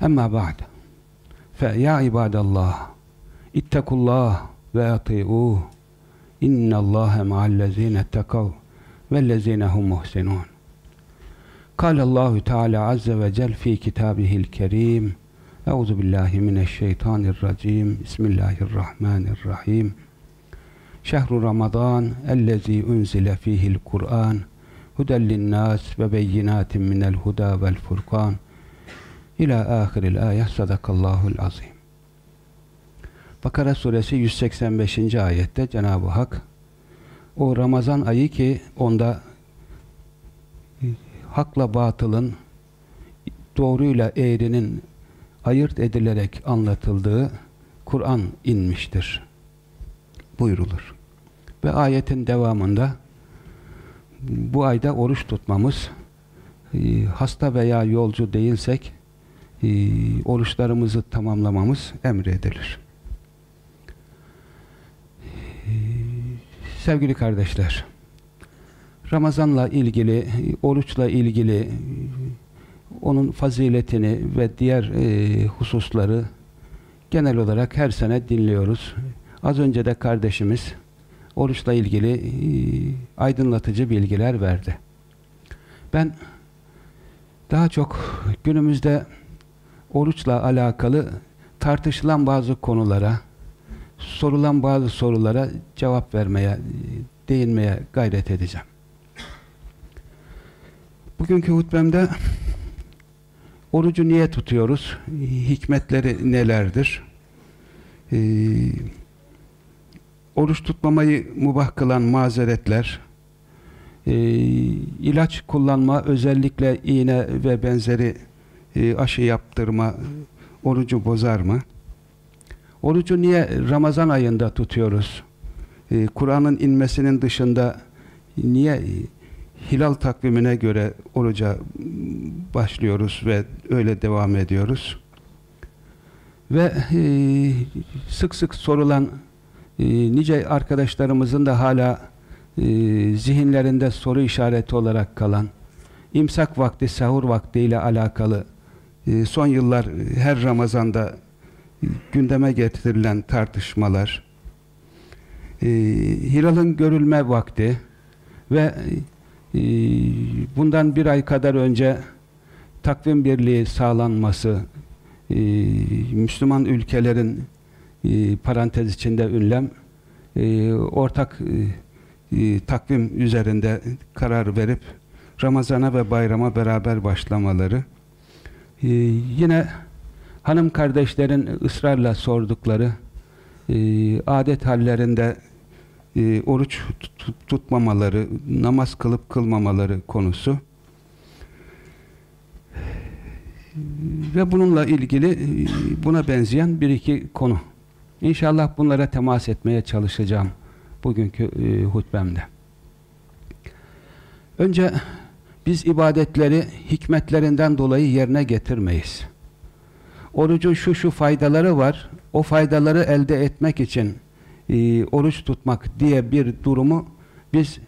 Emma ba'd. Fe ya ibadallah ittakullah ve ati'uh innallâhe ma'allezîne ettekav vellezîne hum muhsinûn. Kâlallahu Teala azze ve cel fi kitâbihil kerîm. Euzu billahi mineşşeytanirracim Bismillahirrahmanirrahim. Şehru Ramazan ellezî unzile fihil Kur'an. Huden linnâs ve beyinatin minel huda vel furkan ila ahiril ayet sadakallahul azim. Bakara suresi 185. ayette Cenab-ı Hak o Ramazan ayı ki onda hakla batılın doğruyla eğrinin ayırt edilerek anlatıldığı Kur'an inmiştir. Buyrulur. Ve ayetin devamında bu ayda oruç tutmamız hasta veya yolcu değilsek oruçlarımızı tamamlamamız emredilir. Sevgili kardeşler, Ramazanla ilgili, oruçla ilgili onun faziletini ve diğer e, hususları genel olarak her sene dinliyoruz. Az önce de kardeşimiz oruçla ilgili e, aydınlatıcı bilgiler verdi. Ben daha çok günümüzde oruçla alakalı tartışılan bazı konulara, sorulan bazı sorulara cevap vermeye, değinmeye gayret edeceğim. Bugünkü hutbemde orucu niye tutuyoruz? Hikmetleri nelerdir? Ee, oruç tutmamayı mubah kılan mazeretler, ee, ilaç kullanma, özellikle iğne ve benzeri e, aşı yaptırma orucu bozar mı? Orucu niye Ramazan ayında tutuyoruz? Ee, Kur'an'ın inmesinin dışında niye hilal takvimine göre oruca başlıyoruz ve öyle devam ediyoruz? Ve e, sık sık sorulan e, nice arkadaşlarımızın da hala e, zihinlerinde soru işareti olarak kalan imsak vakti, sahur vakti ile alakalı e, son yıllar her Ramazan'da gündeme getirilen tartışmalar, e, hilalın görülme vakti ve e, bundan bir ay kadar önce takvim birliği sağlanması, e, Müslüman ülkelerin e, parantez içinde ünlem, e, ortak e, e, takvim üzerinde karar verip Ramazana ve bayrama beraber başlamaları, e, yine hanım kardeşlerin ısrarla sordukları e, adet hallerinde e, oruç tut tutmamaları, namaz kılıp kılmamaları konusu ve bununla ilgili e, buna benzeyen bir iki konu. İnşallah bunlara temas etmeye çalışacağım bugünkü e, hutbemde. Önce biz ibadetleri hikmetlerinden dolayı yerine getirmeyiz orucun şu şu faydaları var. O faydaları elde etmek için e, oruç tutmak diye bir durumu biz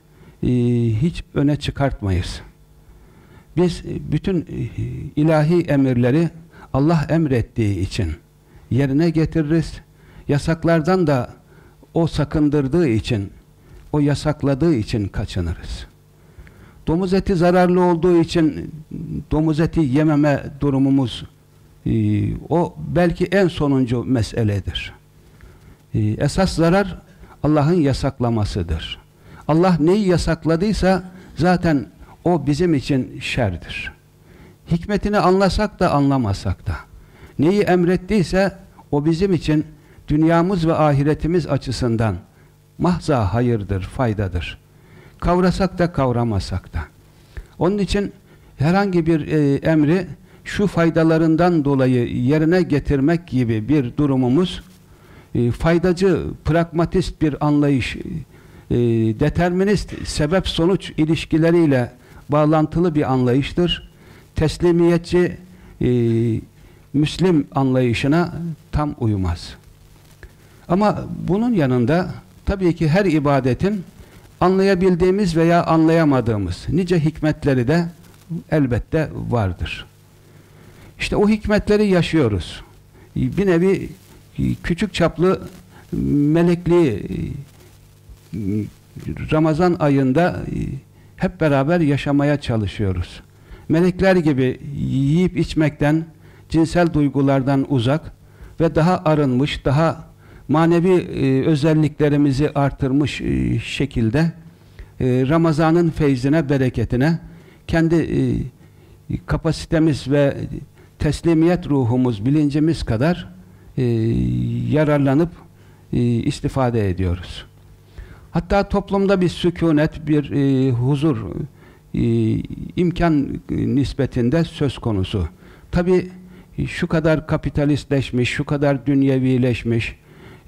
e, hiç öne çıkartmayız. Biz e, bütün e, ilahi emirleri Allah emrettiği için yerine getiririz. Yasaklardan da o sakındırdığı için, o yasakladığı için kaçınırız. Domuz eti zararlı olduğu için domuz eti yememe durumumuz ee, o belki en sonuncu meseledir. Ee, esas zarar Allah'ın yasaklamasıdır. Allah neyi yasakladıysa zaten o bizim için şerdir. Hikmetini anlasak da anlamasak da. Neyi emrettiyse o bizim için dünyamız ve ahiretimiz açısından mahza hayırdır, faydadır. Kavrasak da kavramasak da. Onun için herhangi bir e, emri şu faydalarından dolayı yerine getirmek gibi bir durumumuz e, faydacı, pragmatist bir anlayış, e, determinist sebep-sonuç ilişkileriyle bağlantılı bir anlayıştır. Teslimiyetçi e, Müslim anlayışına tam uyumaz. Ama bunun yanında tabii ki her ibadetin anlayabildiğimiz veya anlayamadığımız nice hikmetleri de elbette vardır. İşte o hikmetleri yaşıyoruz. Bir nevi küçük çaplı melekliği Ramazan ayında hep beraber yaşamaya çalışıyoruz. Melekler gibi yiyip içmekten, cinsel duygulardan uzak ve daha arınmış, daha manevi e, özelliklerimizi artırmış e, şekilde e, Ramazan'ın feyzine, bereketine kendi e, kapasitemiz ve teslimiyet ruhumuz, bilincimiz kadar e, yararlanıp e, istifade ediyoruz. Hatta toplumda bir sükunet, bir e, huzur e, imkan nispetinde söz konusu. Tabi şu kadar kapitalistleşmiş, şu kadar dünyevileşmiş,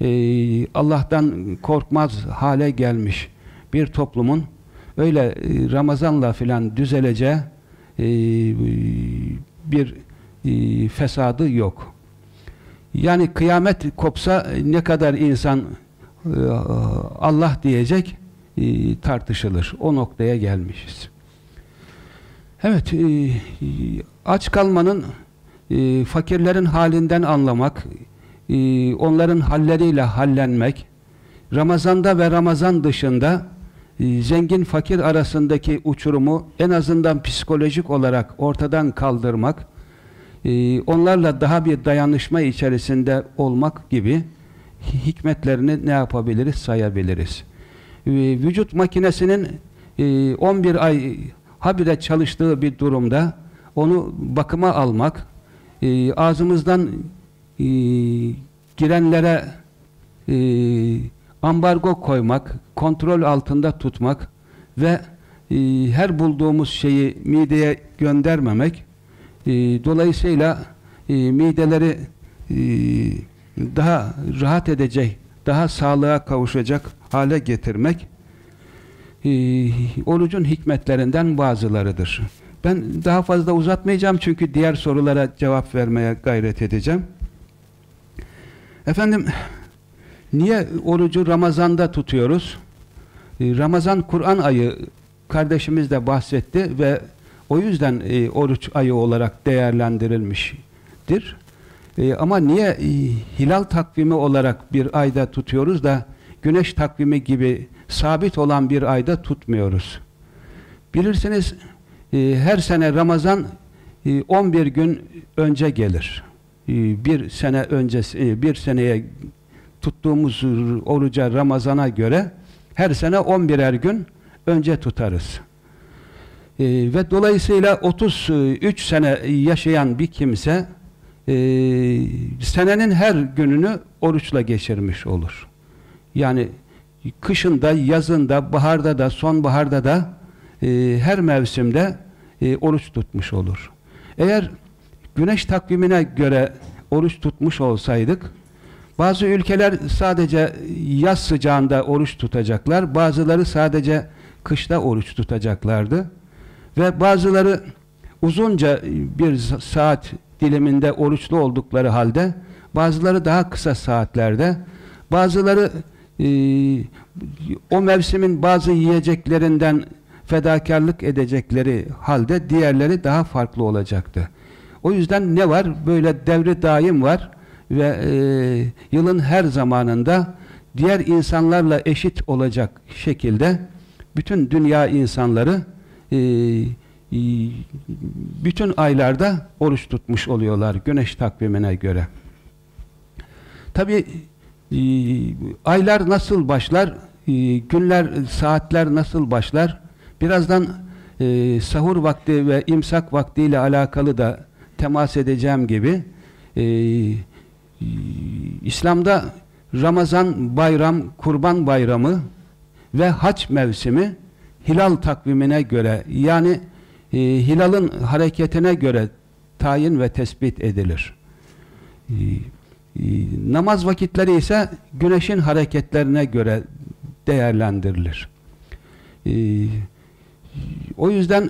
e, Allah'tan korkmaz hale gelmiş bir toplumun öyle e, Ramazan'la filan düzeleceği e, bir e, fesadı yok. Yani kıyamet kopsa ne kadar insan e, Allah diyecek tartışılır. O noktaya gelmişiz. Evet, aç kalmanın fakirlerin halinden anlamak, e, onların halleriyle hallenmek, Ramazanda ve Ramazan dışında e, zengin fakir arasındaki uçurumu en azından psikolojik olarak ortadan kaldırmak, e, onlarla daha bir dayanışma içerisinde olmak gibi hikmetlerini ne yapabiliriz sayabiliriz. E, vücut makinesinin e, 11 ay habire çalıştığı bir durumda onu bakıma almak, e, ağzımızdan e, girenlere e, ambargo koymak, kontrol altında tutmak ve e, her bulduğumuz şeyi mideye göndermemek e, dolayısıyla e, mideleri e, daha rahat edecek, daha sağlığa kavuşacak hale getirmek e, orucun hikmetlerinden bazılarıdır. Ben daha fazla uzatmayacağım çünkü diğer sorulara cevap vermeye gayret edeceğim. Efendim, niye orucu Ramazan'da tutuyoruz? E, Ramazan Kur'an ayı kardeşimiz de bahsetti ve o yüzden e, oruç ayı olarak değerlendirilmiştir. E, ama niye e, hilal takvimi olarak bir ayda tutuyoruz da güneş takvimi gibi sabit olan bir ayda tutmuyoruz? Bilirsiniz her sene Ramazan e, 11 gün önce gelir. E, bir sene öncesi, e, bir seneye tuttuğumuz oruca Ramazan'a göre her sene 11'er gün önce tutarız. E, ve dolayısıyla 33 sene yaşayan bir kimse e, senenin her gününü oruçla geçirmiş olur. Yani kışında, yazında, baharda da, sonbaharda da e, her mevsimde e, oruç tutmuş olur. Eğer güneş takvimine göre oruç tutmuş olsaydık bazı ülkeler sadece yaz sıcağında oruç tutacaklar, bazıları sadece kışta oruç tutacaklardı. Ve bazıları uzunca bir saat diliminde oruçlu oldukları halde bazıları daha kısa saatlerde bazıları e, o mevsimin bazı yiyeceklerinden fedakarlık edecekleri halde diğerleri daha farklı olacaktı. O yüzden ne var? Böyle devri daim var ve e, yılın her zamanında diğer insanlarla eşit olacak şekilde bütün dünya insanları e, e, bütün aylarda oruç tutmuş oluyorlar güneş takvimine göre. Tabi e, aylar nasıl başlar? E, günler, saatler nasıl başlar? Birazdan sahur vakti ve imsak vaktiyle alakalı da temas edeceğim gibi e, İslam'da Ramazan bayram, kurban bayramı ve haç mevsimi hilal takvimine göre yani e, hilalın hareketine göre tayin ve tespit edilir. E, e, namaz vakitleri ise güneşin hareketlerine göre değerlendirilir. E, o yüzden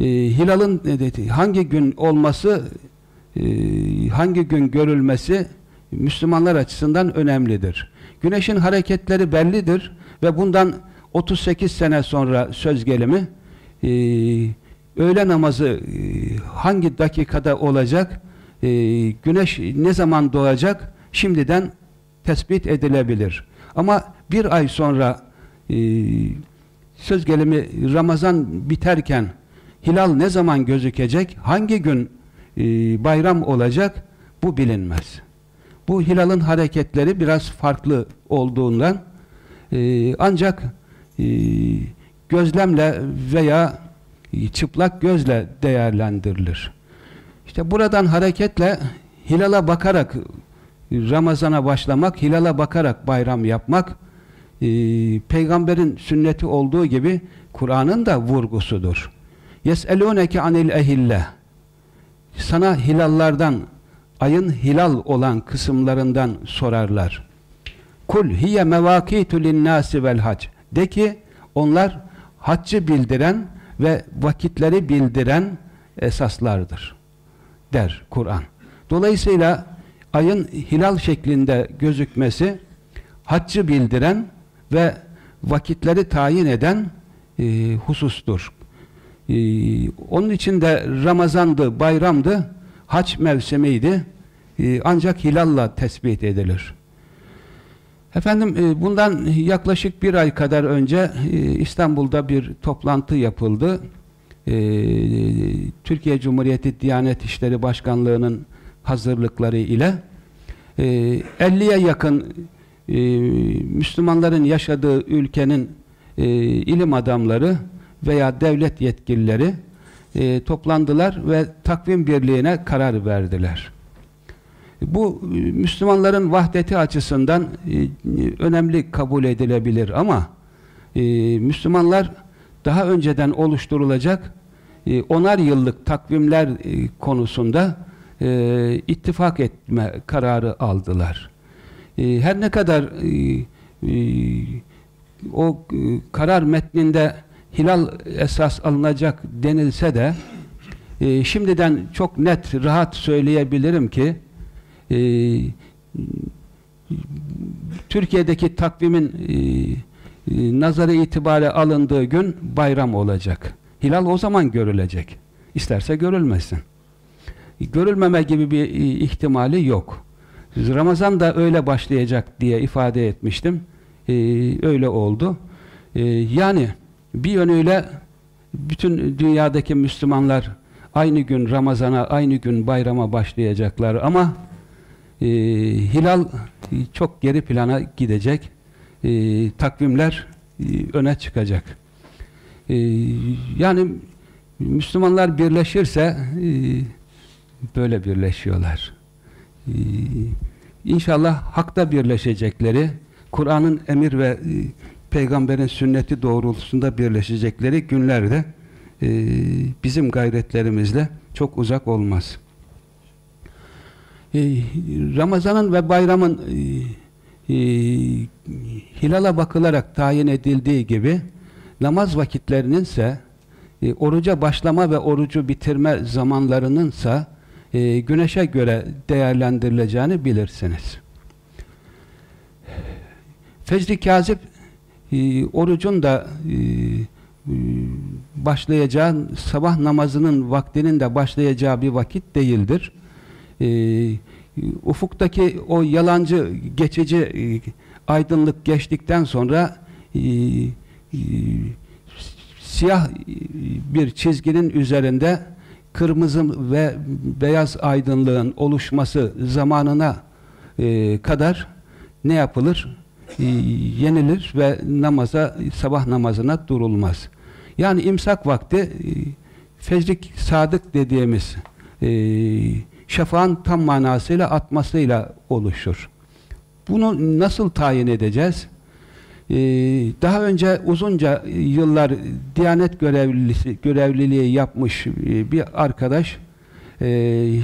e, hilalın hangi gün olması e, hangi gün görülmesi Müslümanlar açısından önemlidir. Güneşin hareketleri bellidir ve bundan 38 sene sonra söz gelimi e, öğle namazı e, hangi dakikada olacak güneş ne zaman doğacak şimdiden tespit edilebilir. Ama bir ay sonra e, söz gelimi Ramazan biterken hilal ne zaman gözükecek, hangi gün e, bayram olacak bu bilinmez. Bu hilalın hareketleri biraz farklı olduğundan e, ancak e, gözlemle veya e, çıplak gözle değerlendirilir. İşte buradan hareketle hilala bakarak Ramazana başlamak, hilala bakarak bayram yapmak e, peygamberin sünneti olduğu gibi Kur'an'ın da vurgusudur. Yes'elûneke anil ehille sana hilallardan ayın hilal olan kısımlarından sorarlar. Kul hiye mevakitu linnâsi vel hac. De ki onlar haccı bildiren ve vakitleri bildiren esaslardır. Der Kur'an. Dolayısıyla ayın hilal şeklinde gözükmesi haccı bildiren ve vakitleri tayin eden e, husustur. E, onun için de Ramazan'dı, bayramdı, haç mevsimiydi. E, ancak hilalla tespit edilir. Efendim e, bundan yaklaşık bir ay kadar önce e, İstanbul'da bir toplantı yapıldı. E, Türkiye Cumhuriyeti Diyanet İşleri Başkanlığı'nın hazırlıkları ile 50'ye yakın Müslümanların yaşadığı ülkenin ilim adamları veya devlet yetkilileri toplandılar ve takvim birliğine karar verdiler. Bu e, Müslümanların vahdeti açısından e, önemli kabul edilebilir ama e, Müslümanlar daha önceden oluşturulacak onar yıllık takvimler konusunda ittifak etme kararı aldılar. Her ne kadar o karar metninde hilal esas alınacak denilse de şimdiden çok net, rahat söyleyebilirim ki e, Türkiye'deki takvimin e, e, nazarı itibare alındığı gün bayram olacak. Hilal o zaman görülecek. İsterse görülmesin. Görülmeme gibi bir e, ihtimali yok. Ramazan da öyle başlayacak diye ifade etmiştim. E, öyle oldu. E, yani bir yönüyle bütün dünyadaki Müslümanlar aynı gün Ramazan'a, aynı gün bayrama başlayacaklar ama e, hilal çok geri plana gidecek. E, takvimler e, öne çıkacak. E, yani Müslümanlar birleşirse e, böyle birleşiyorlar. E, inşallah hakta birleşecekleri, Kur'an'ın emir ve e, peygamberin sünneti doğrultusunda birleşecekleri günlerde e, bizim gayretlerimizle çok uzak olmaz. E, Ramazan'ın ve bayramın e, e, hilala bakılarak tayin edildiği gibi namaz vakitlerinin ise e, oruca başlama ve orucu bitirme zamanlarının ise e, güneşe göre değerlendirileceğini bilirsiniz. Fecri Kazip e, orucun da e, e, başlayacağı sabah namazının vaktinin de başlayacağı bir vakit değildir e, ufuktaki o yalancı geçici e, aydınlık geçtikten sonra siyah bir çizginin üzerinde kırmızı ve beyaz aydınlığın oluşması zamanına kadar ne yapılır? E, yenilir ve namaza, sabah namazına durulmaz. Yani imsak vakti e, fecrik sadık dediğimiz e, şafağın tam manasıyla atmasıyla oluşur. Bunu nasıl tayin edeceğiz? Daha önce uzunca yıllar Diyanet görevlisi, görevliliği yapmış bir arkadaş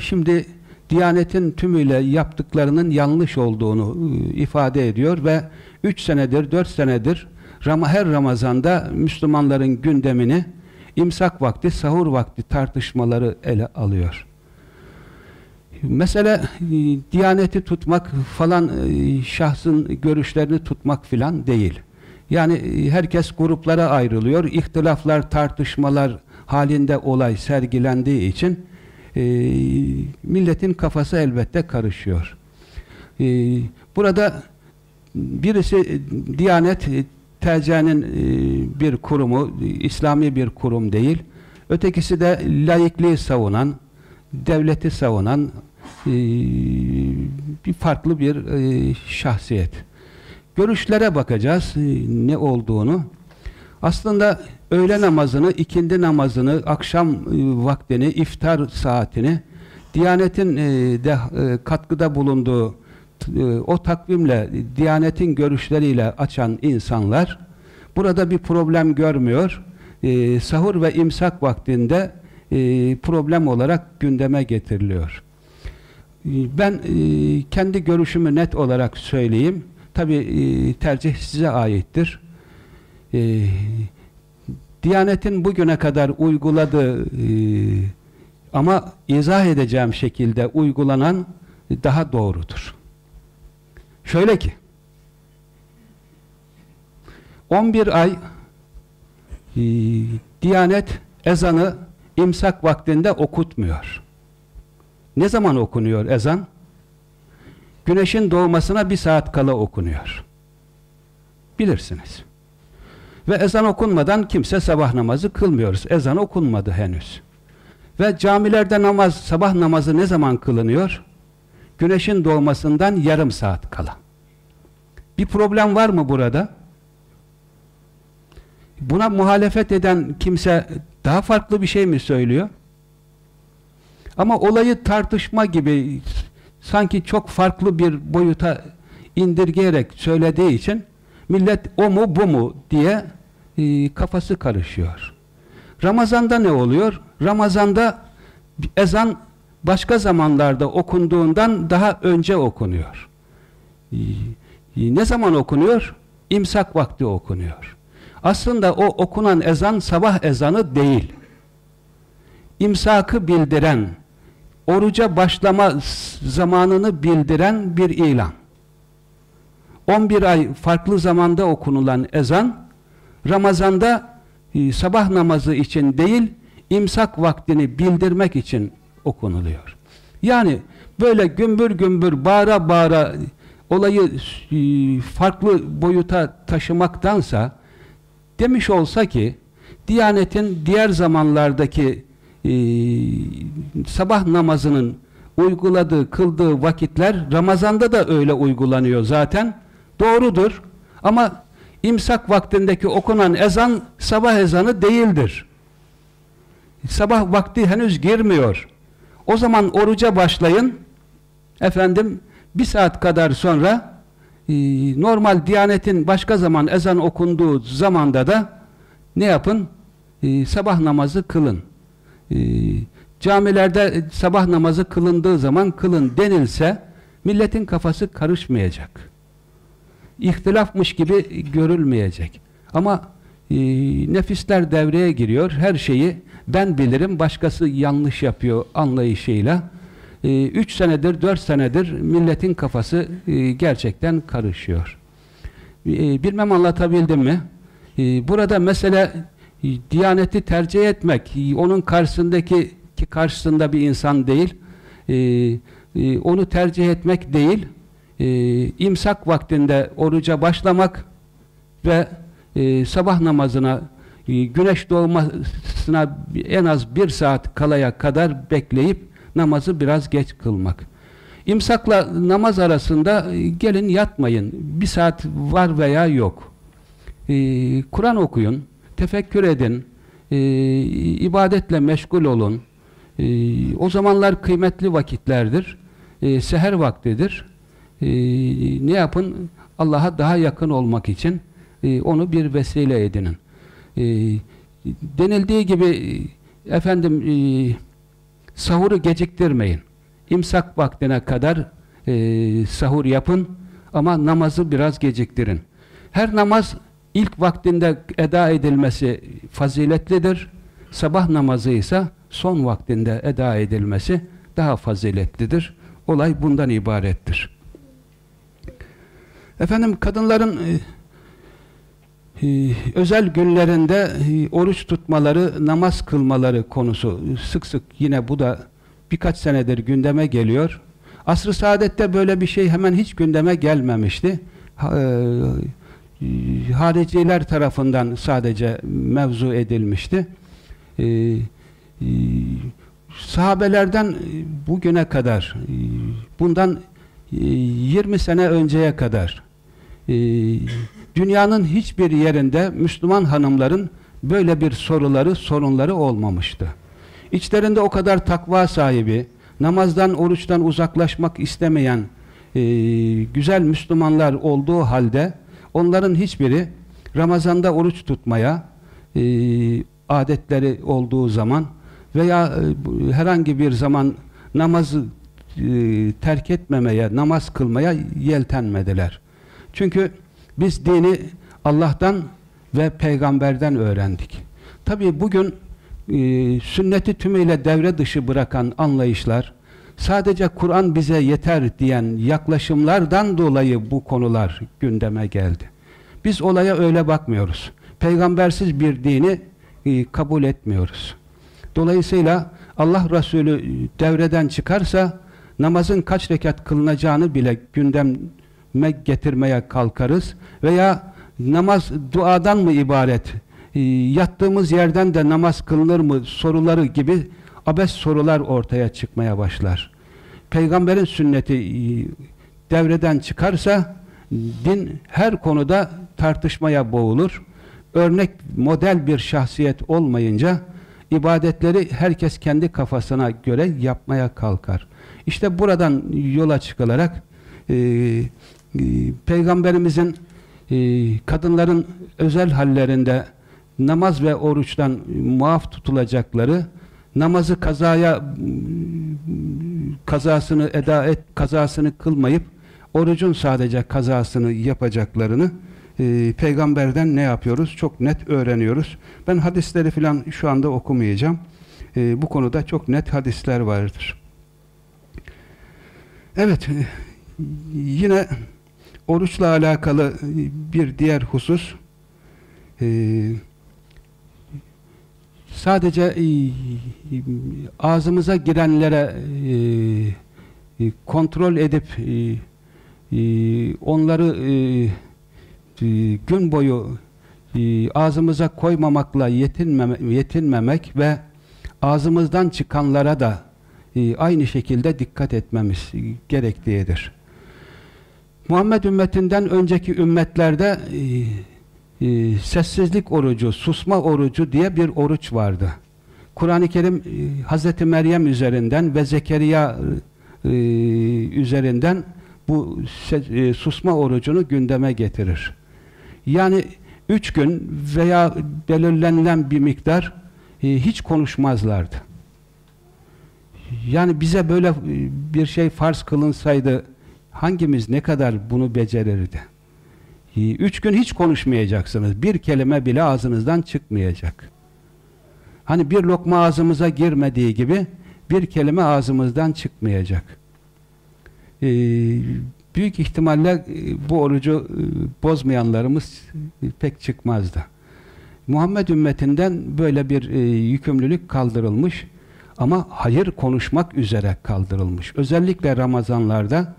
şimdi Diyanetin tümüyle yaptıklarının yanlış olduğunu e, ifade ediyor ve 3 senedir, 4 senedir her Ramazan'da Müslümanların gündemini imsak vakti, sahur vakti tartışmaları ele alıyor. Mesela e, Diyaneti tutmak falan e, şahsın görüşlerini tutmak filan değil. Yani herkes gruplara ayrılıyor. İhtilaflar, tartışmalar halinde olay sergilendiği için e, milletin kafası elbette karışıyor. E, burada birisi Diyanet TC'nin e, bir kurumu, İslami bir kurum değil. Ötekisi de laikliği savunan, devleti savunan e, bir farklı bir e, şahsiyet. Görüşlere bakacağız ne olduğunu. Aslında öğle namazını, ikindi namazını, akşam vaktini, iftar saatini Diyanetin de katkıda bulunduğu e, o takvimle, Diyanetin görüşleriyle açan insanlar burada bir problem görmüyor. E, sahur ve imsak vaktinde e, problem olarak gündeme getiriliyor. E, ben e, kendi görüşümü net olarak söyleyeyim. Tabi e, tercih size aittir. Diyanetin bugüne kadar uyguladığı e, ama izah edeceğim şekilde uygulanan daha doğrudur. Şöyle ki 11 ay e, Diyanet ezanı imsak vaktinde okutmuyor. Ne zaman okunuyor ezan? Güneşin doğmasına bir saat kala okunuyor. Bilirsiniz. Ve ezan okunmadan kimse sabah namazı kılmıyoruz. Ezan okunmadı henüz. Ve camilerde namaz, sabah namazı ne zaman kılınıyor? güneşin doğmasından yarım saat kala. Bir problem var mı burada? Buna muhalefet eden kimse daha farklı bir şey mi söylüyor? Ama olayı tartışma gibi sanki çok farklı bir boyuta indirgeyerek söylediği için millet o mu bu mu diye e, kafası karışıyor. Ramazanda ne oluyor? Ramazanda ezan başka zamanlarda okunduğundan daha önce okunuyor. Ee, ne zaman okunuyor? İmsak vakti okunuyor. Aslında o okunan ezan sabah ezanı değil. İmsakı bildiren, oruca başlama zamanını bildiren bir ilan. 11 ay farklı zamanda okunulan ezan, Ramazan'da e, sabah namazı için değil, imsak vaktini bildirmek için okunuluyor. Yani böyle gümbür gümbür bağıra bağıra olayı e, farklı boyuta taşımaktansa demiş olsa ki Diyanetin diğer zamanlardaki e, sabah namazının uyguladığı, kıldığı vakitler Ramazan'da da öyle uygulanıyor zaten. Doğrudur. Ama imsak vaktindeki okunan ezan sabah ezanı değildir. Sabah vakti henüz girmiyor. O zaman oruca başlayın. Efendim bir saat kadar sonra e, normal Diyanet'in başka zaman ezan okunduğu zamanda da ne yapın? E, sabah namazı kılın. E, camilerde sabah namazı kılındığı zaman kılın denilse milletin kafası karışmayacak. İhtilafmış gibi görülmeyecek. Ama e, nefisler devreye giriyor. Her şeyi ben bilirim, başkası yanlış yapıyor anlayışıyla. E, üç senedir, dört senedir milletin kafası e, gerçekten karışıyor. E, bilmem anlatabildim mi? E, burada mesele e, Diyaneti tercih etmek, e, onun karşısındaki ki karşısında bir insan değil, e, e, onu tercih etmek değil, e, imsak vaktinde oruca başlamak ve e, sabah namazına e, güneş doğmasına en az bir saat kalaya kadar bekleyip namazı biraz geç kılmak. İmsakla namaz arasında e, gelin yatmayın. Bir saat var veya yok. Ee, Kur'an okuyun, tefekkür edin, e, ibadetle meşgul olun. E, o zamanlar kıymetli vakitlerdir. E, seher vaktidir. E, ne yapın? Allah'a daha yakın olmak için e, onu bir vesile edinin. E, denildiği gibi efendim e, Sahuru geciktirmeyin. İmsak vaktine kadar e, sahur yapın ama namazı biraz geciktirin. Her namaz ilk vaktinde eda edilmesi faziletlidir. Sabah namazı ise son vaktinde eda edilmesi daha faziletlidir. Olay bundan ibarettir. Efendim kadınların e, e, özel günlerinde e, oruç tutmaları, namaz kılmaları konusu sık sık yine bu da birkaç senedir gündeme geliyor. Asr-ı Saadet'te böyle bir şey hemen hiç gündeme gelmemişti. Ha, hariciler tarafından sadece mevzu edilmişti. E, e, sahabelerden bugüne kadar bundan e, 20 sene önceye kadar e, dünyanın hiçbir yerinde Müslüman hanımların böyle bir soruları, sorunları olmamıştı. İçlerinde o kadar takva sahibi, namazdan, oruçtan uzaklaşmak istemeyen e, güzel Müslümanlar olduğu halde onların hiçbiri Ramazan'da oruç tutmaya e, adetleri olduğu zaman veya e, herhangi bir zaman namazı e, terk etmemeye, namaz kılmaya yeltenmediler. Çünkü biz dini Allah'tan ve peygamberden öğrendik. Tabi bugün e, sünneti tümüyle devre dışı bırakan anlayışlar, sadece Kur'an bize yeter diyen yaklaşımlardan dolayı bu konular gündeme geldi. Biz olaya öyle bakmıyoruz. Peygambersiz bir dini e, kabul etmiyoruz. Dolayısıyla Allah Resulü devreden çıkarsa namazın kaç rekat kılınacağını bile gündeme getirmeye kalkarız veya namaz duadan mı ibaret e, yattığımız yerden de namaz kılınır mı soruları gibi abes sorular ortaya çıkmaya başlar. Peygamberin sünneti e, devreden çıkarsa din her konuda tartışmaya boğulur. Örnek, model bir şahsiyet olmayınca ibadetleri herkes kendi kafasına göre yapmaya kalkar. İşte buradan yola çıkılarak e, e, Peygamberimizin e, kadınların özel hallerinde namaz ve oruçtan muaf tutulacakları, namazı kazaya kazasını eda et, kazasını kılmayıp orucun sadece kazasını yapacaklarını e, peygamberden ne yapıyoruz? Çok net öğreniyoruz. Ben hadisleri filan şu anda okumayacağım. E, bu konuda çok net hadisler vardır. Evet, e, yine oruçla alakalı bir diğer husus e, sadece e, ağzımıza girenlere e, kontrol edip onları gün boyu ağzımıza koymamakla yetinmeme, yetinmemek ve ağzımızdan çıkanlara da aynı şekilde dikkat etmemiz gerektiğidir. Muhammed ümmetinden önceki ümmetlerde e, sessizlik orucu, susma orucu diye bir oruç vardı. Kur'an-ı Kerim e, Hazreti Meryem üzerinden ve Zekeriya e, üzerinden bu e, susma orucunu gündeme getirir. Yani üç gün veya belirlenilen bir miktar e, hiç konuşmazlardı. Yani bize böyle e, bir şey farz kılınsaydı hangimiz ne kadar bunu becerirdi? Ee, üç gün hiç konuşmayacaksınız. Bir kelime bile ağzınızdan çıkmayacak. Hani bir lokma ağzımıza girmediği gibi bir kelime ağzımızdan çıkmayacak. Ee, büyük ihtimalle e, bu orucu e, bozmayanlarımız e, pek çıkmazdı. Muhammed ümmetinden böyle bir yükümlülük kaldırılmış ama hayır konuşmak üzere kaldırılmış. Özellikle Ramazanlarda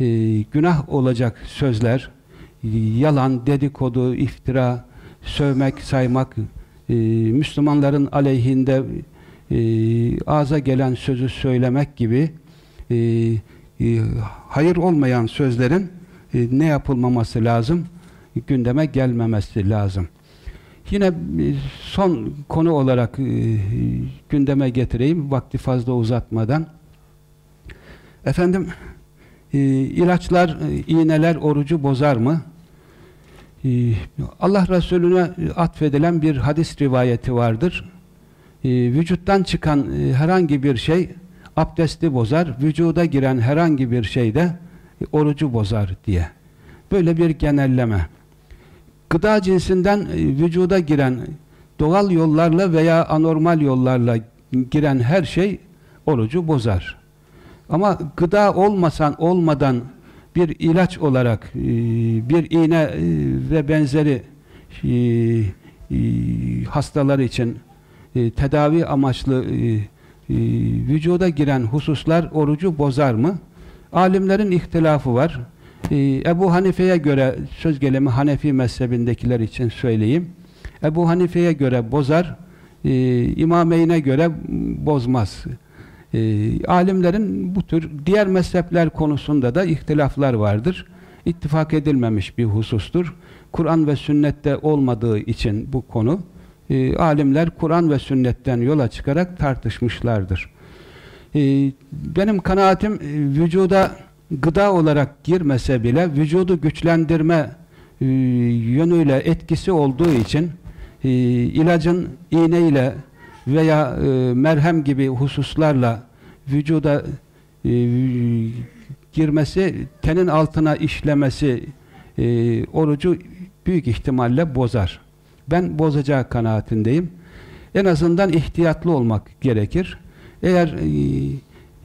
e, günah olacak sözler, yalan, dedikodu, iftira, sövmek, saymak, e, Müslümanların aleyhinde e, ağza gelen sözü söylemek gibi e, e, hayır olmayan sözlerin e, ne yapılmaması lazım? Gündeme gelmemesi lazım. Yine e, son konu olarak e, gündeme getireyim vakti fazla uzatmadan. Efendim e, ilaçlar, e, iğneler orucu bozar mı? E, Allah Resulüne atfedilen bir hadis rivayeti vardır. e, vücuttan çıkan e, herhangi bir şey abdesti bozar, vücuda giren herhangi bir şey de e, orucu bozar diye. Böyle bir genelleme. Gıda cinsinden e, vücuda giren doğal yollarla veya anormal yollarla giren her şey orucu bozar. Ama gıda olmasan olmadan bir ilaç olarak e, bir iğne e, ve benzeri hastalar için tedavi amaçlı vücuda giren hususlar orucu bozar mı? Alimlerin ihtilafı var. Ebu Hanife'ye göre söz gelimi Hanefi mezhebindekiler için söyleyeyim. Ebu Hanife'ye göre bozar, e, İmameyn'e göre bozmaz. E, alimlerin bu tür diğer mezhepler konusunda da ihtilaflar vardır. İttifak edilmemiş bir husustur. Kur'an ve sünnette olmadığı için bu konu e, alimler Kur'an ve sünnetten yola çıkarak tartışmışlardır. E, benim kanaatim e, vücuda gıda olarak girmese bile vücudu güçlendirme e, yönüyle etkisi olduğu için e, ilacın iğneyle veya e, merhem gibi hususlarla vücuda e, girmesi, tenin altına işlemesi e, orucu büyük ihtimalle bozar. Ben bozacağı kanaatindeyim. En azından ihtiyatlı olmak gerekir. Eğer e,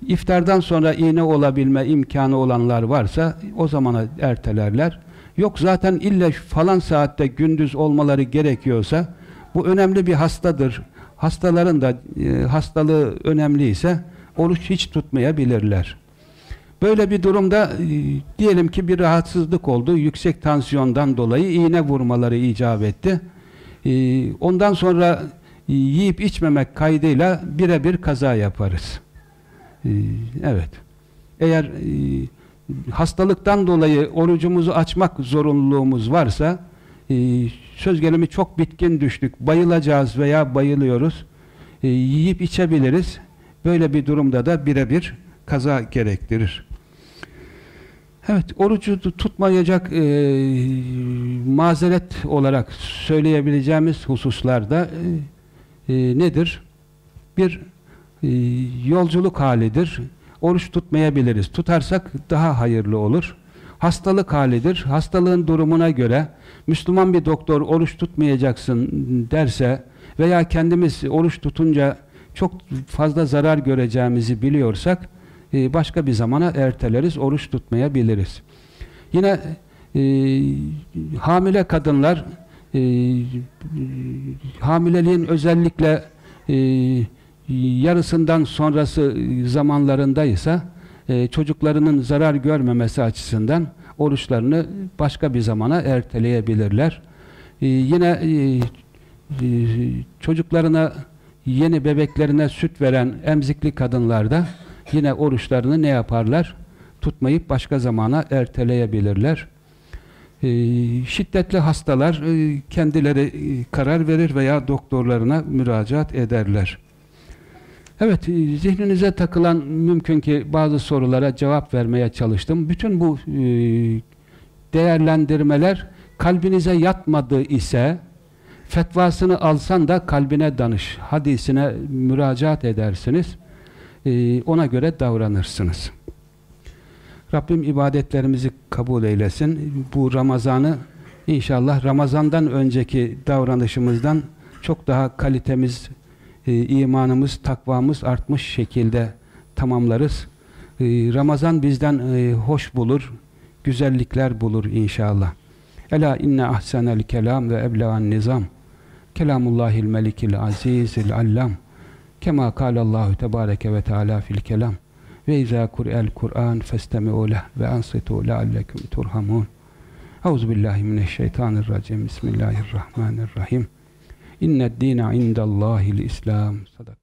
iftardan sonra iğne olabilme imkanı olanlar varsa o zamana ertelerler. Yok zaten illa falan saatte gündüz olmaları gerekiyorsa bu önemli bir hastadır. Hastaların da e, hastalığı önemliyse oruç hiç tutmayabilirler. Böyle bir durumda e, diyelim ki bir rahatsızlık oldu. Yüksek tansiyondan dolayı iğne vurmaları icap etti. E, ondan sonra e, yiyip içmemek kaydıyla birebir kaza yaparız. E, evet. Eğer e, hastalıktan dolayı orucumuzu açmak zorunluluğumuz varsa e, söz gelimi çok bitkin düştük, bayılacağız veya bayılıyoruz, e, yiyip içebiliriz. Böyle bir durumda da birebir kaza gerektirir. Evet, orucu tutmayacak e, mazeret olarak söyleyebileceğimiz hususlarda e, e, nedir? Bir e, yolculuk halidir oruç tutmayabiliriz. Tutarsak daha hayırlı olur. Hastalık halidir. Hastalığın durumuna göre Müslüman bir doktor oruç tutmayacaksın derse veya kendimiz oruç tutunca çok fazla zarar göreceğimizi biliyorsak e, başka bir zamana erteleriz, oruç tutmayabiliriz. Yine e, hamile kadınlar e, hamileliğin özellikle e, yarısından sonrası zamanlarındaysa e, çocuklarının zarar görmemesi açısından oruçlarını başka bir zamana erteleyebilirler. E, yine e, e, çocuklarına yeni bebeklerine süt veren emzikli kadınlar da yine oruçlarını ne yaparlar? Tutmayıp başka zamana erteleyebilirler. E, şiddetli hastalar e, kendileri e, karar verir veya doktorlarına müracaat ederler. Evet, e, zihninize takılan mümkün ki bazı sorulara cevap vermeye çalıştım. Bütün bu e, değerlendirmeler kalbinize yatmadı ise fetvasını alsan da kalbine danış. Hadisine müracaat edersiniz. E, ona göre davranırsınız. Rabbim ibadetlerimizi kabul eylesin. Bu Ramazan'ı inşallah Ramazan'dan önceki davranışımızdan çok daha kalitemiz, e, imanımız, takvamız artmış şekilde tamamlarız. E, Ramazan bizden e, hoş bulur, güzellikler bulur inşallah. Ela inne ahsenel kelam ve eblegan nizam. Kelamullahil melikil azizil allam. Kema kâlallahu tebâreke ve teâlâ fil kelam. Ve izâ kur'el Kur'an festemi'u leh ve ansitu leallekum turhamun. Euzubillahimineşşeytanirracim. Bismillahirrahmanirrahim. İnned dîne indallâhil İslam. Sadak.